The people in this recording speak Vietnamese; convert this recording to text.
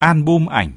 album ảnh.